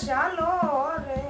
Shalore,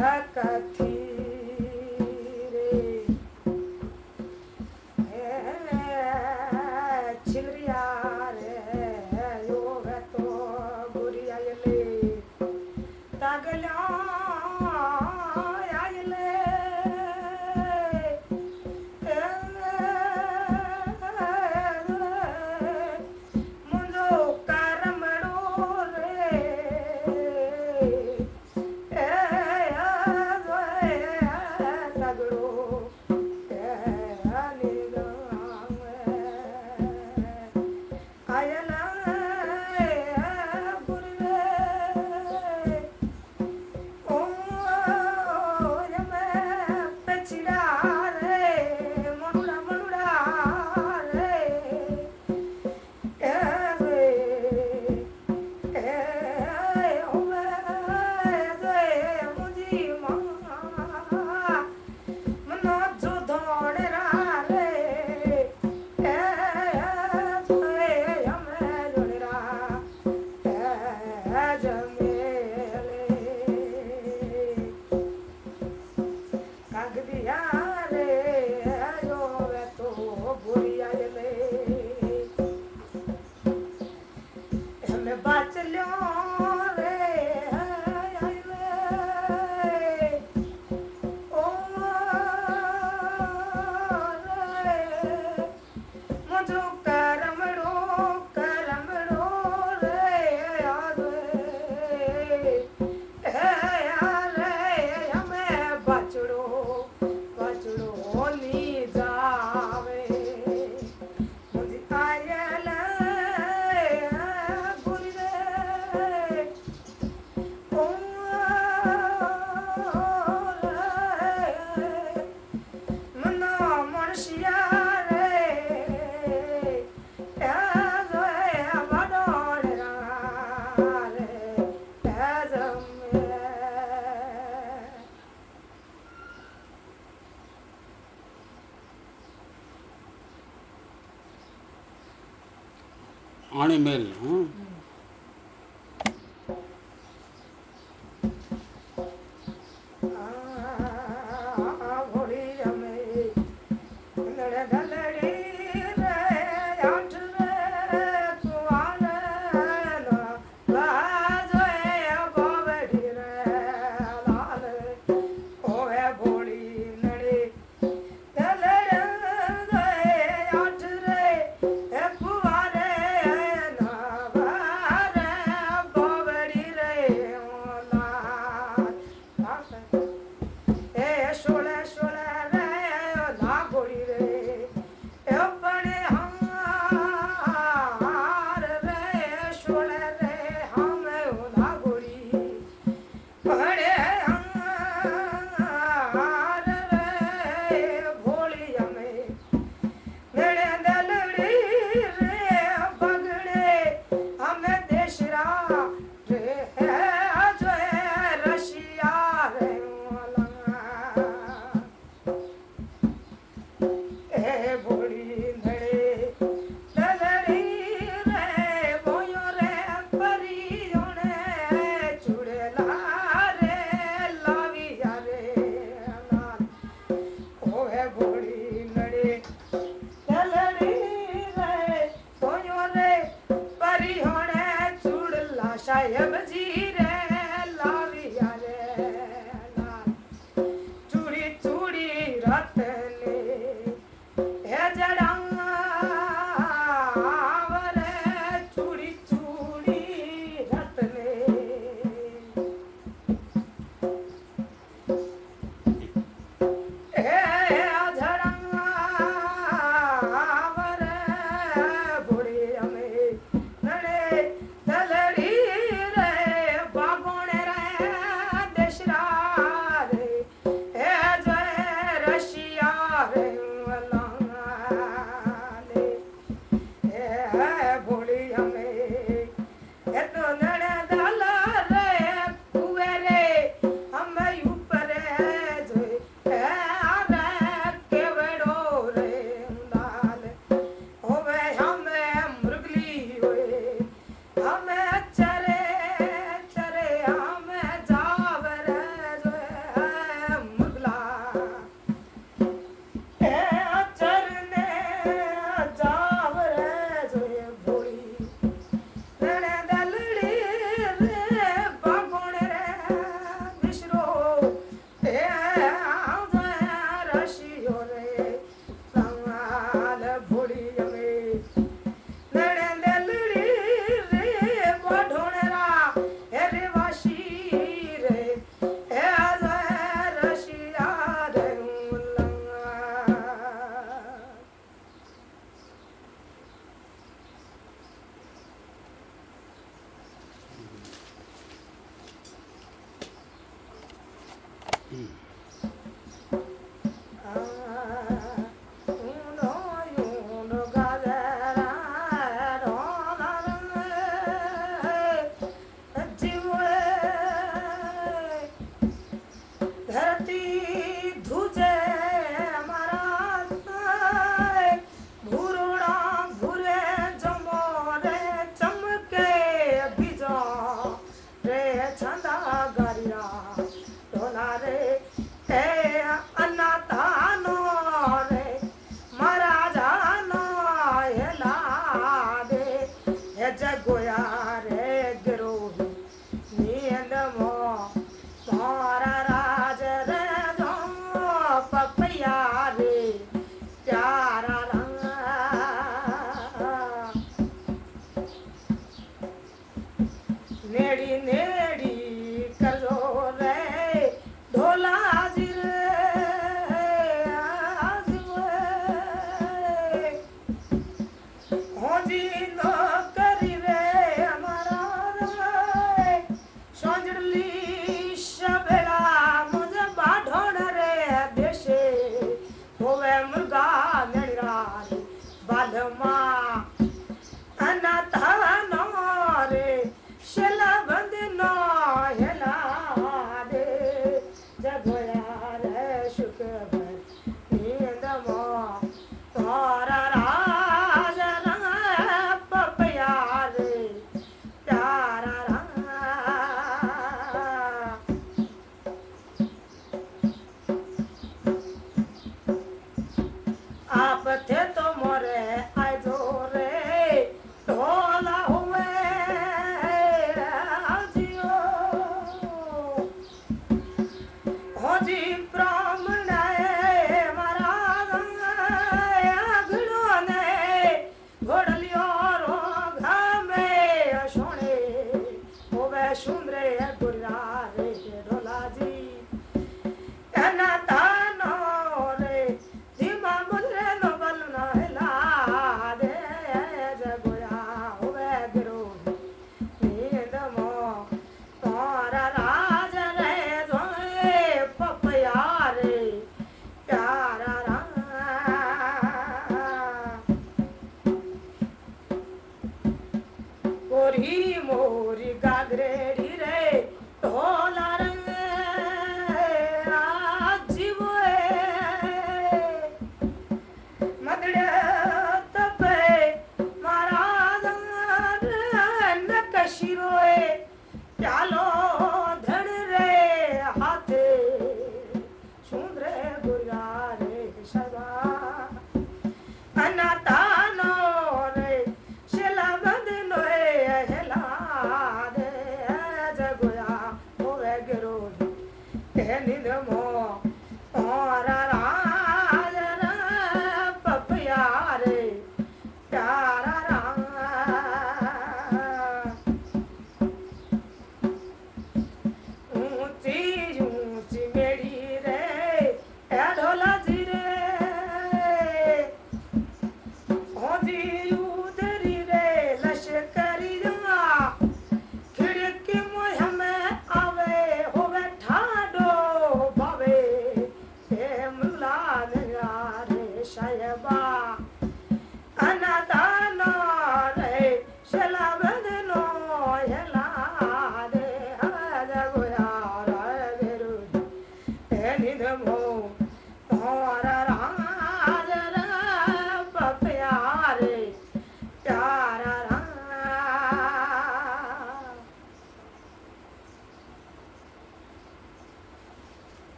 Hakati.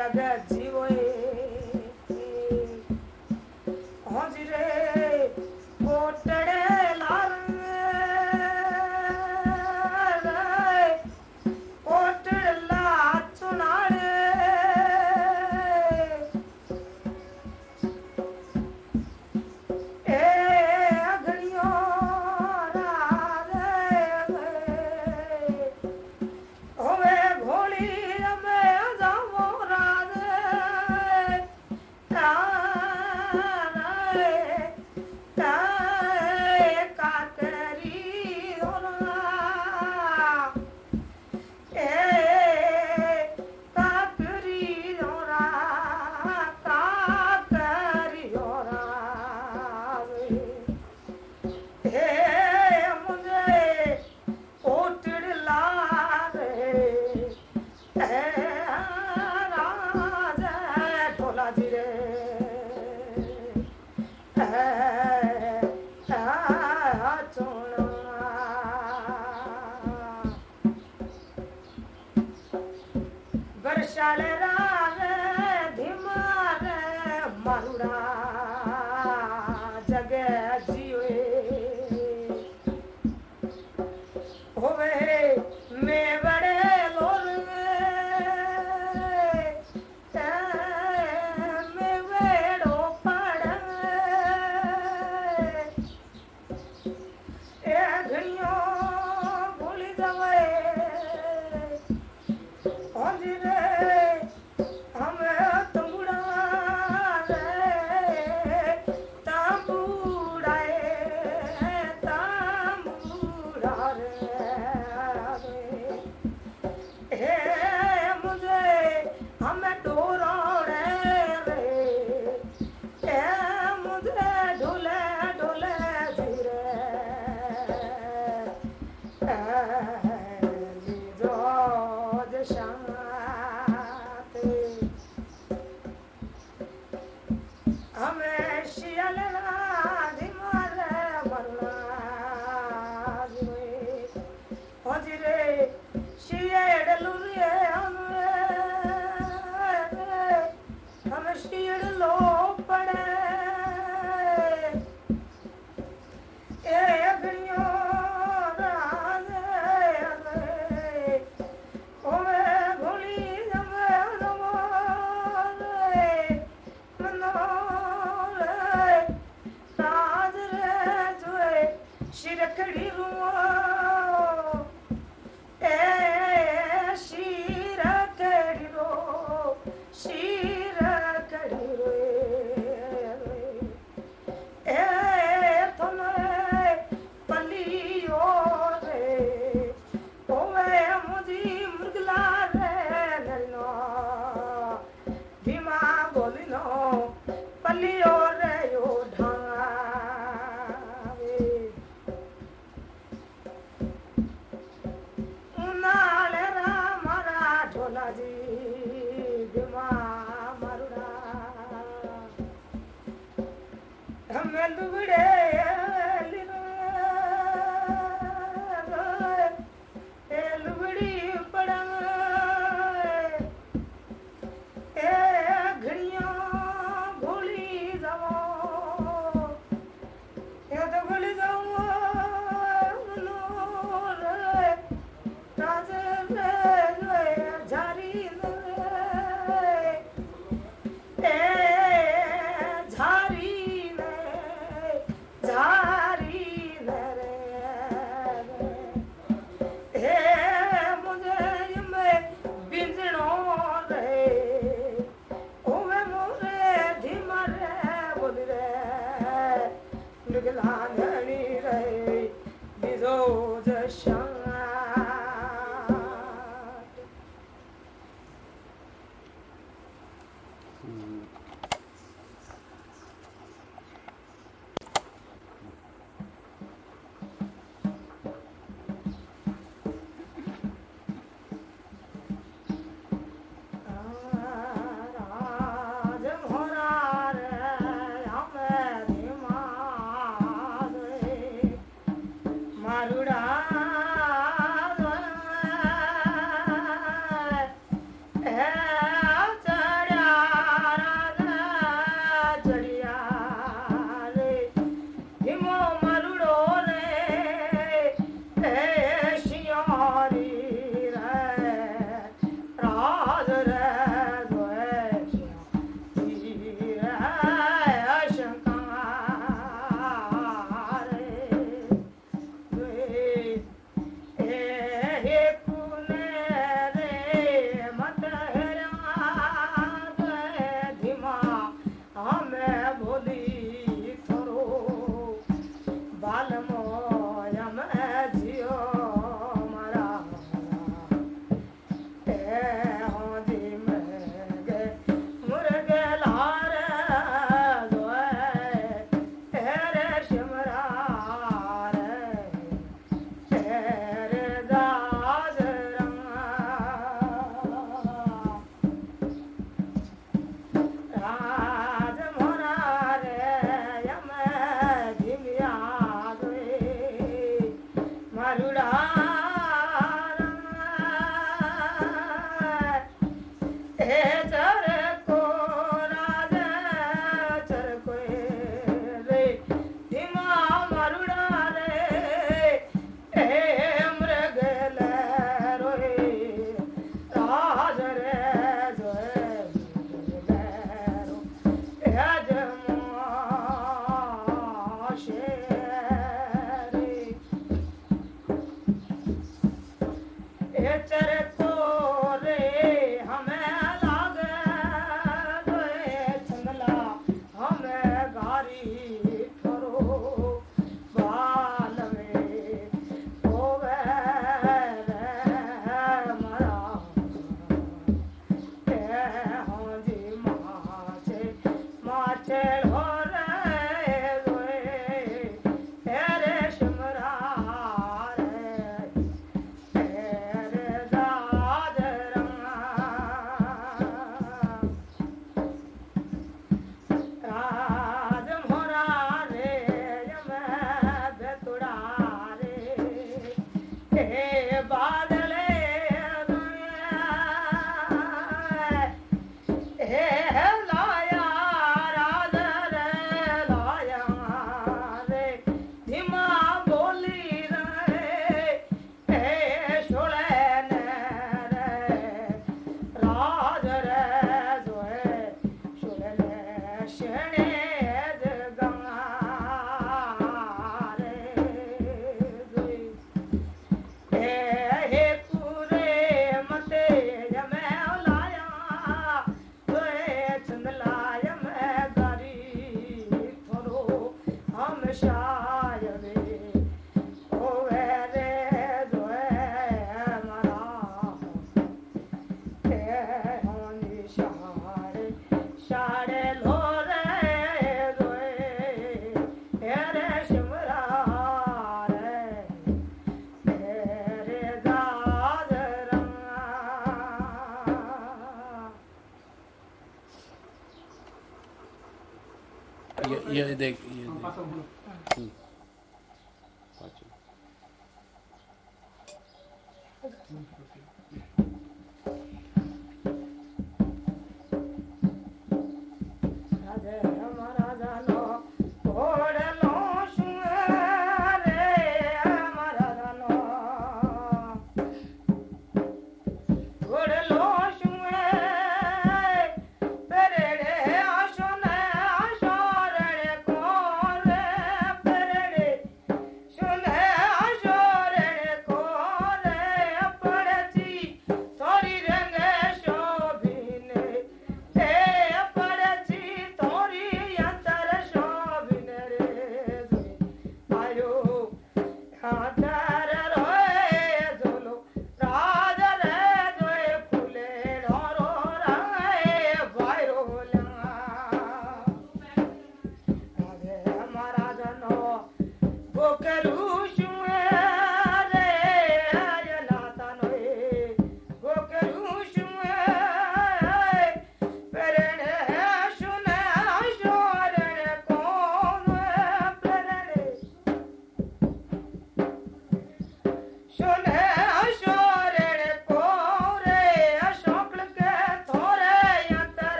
I got zagadzi